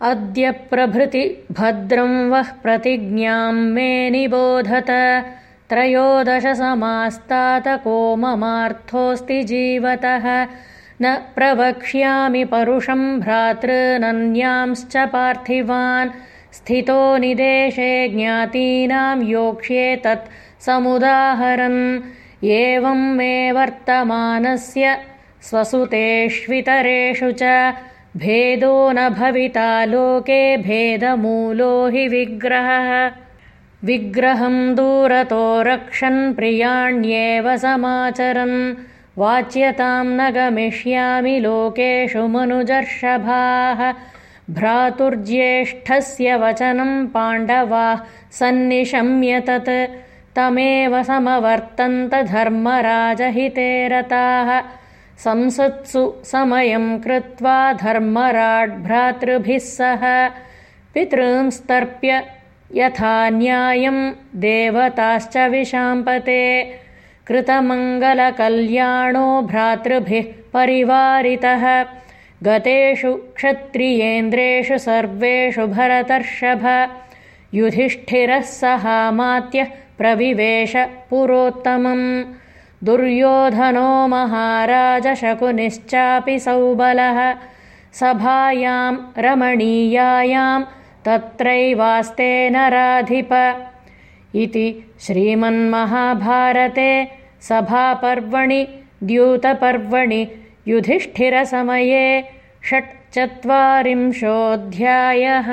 अद्य प्रभृति भद्रं वः प्रतिज्ञां मे निबोधत। त्रयोदशसमास्तातको ममार्थोऽस्ति जीवतः। न प्रवक्ष्यामि परुषं भ्रातृनन्यांश्च पार्थिवान्। स्थितो निदेशे ज्ञातीनां योक्ष्ये तत् समुदाहरन्। एवं मे वर्तमानस्य स्वसुतेष्वितरेषु च भेदो न भविता लोके भेदमूलो हि विग्रहः। विग्रहं दूरतो रक्षन् प्रियाण्येव समाचरन्। वाच्यतां न गमिष्यामि लोकेषु मनुजर्षभाः। भ्रातुर्ज्येष्ठस्य वचनं पाण्डवाः सन्निशम्य तत्। तमेव समवर्तन्त धर्मराजहिते रताः संसत्सु समयं कृत्वा धर्मराड्भ्रातृभिः सह पितॄंस्तर्प्य यथा न्यायं देवताश्च विशाम्पते कृतमङ्गलकल्याणो भ्रातृभिः परिवारितः। गतेषु क्षत्रियेन्द्रेषु सर्वेषु भरतर्षभ। युधिष्ठिरः सहामात्यः प्रविवेश पुरोत्तमम् दुर्योधनो महाराजशकुनिश्चापि सौबलः। सभायां रमणीयायां तत्रैवास्ते नराधिप। इति श्रीमन्महाभारते सभापर्वणि द्यूतपर्वणि युधिष्ठिरसमये षट्चत्वारिंशोऽध्यायः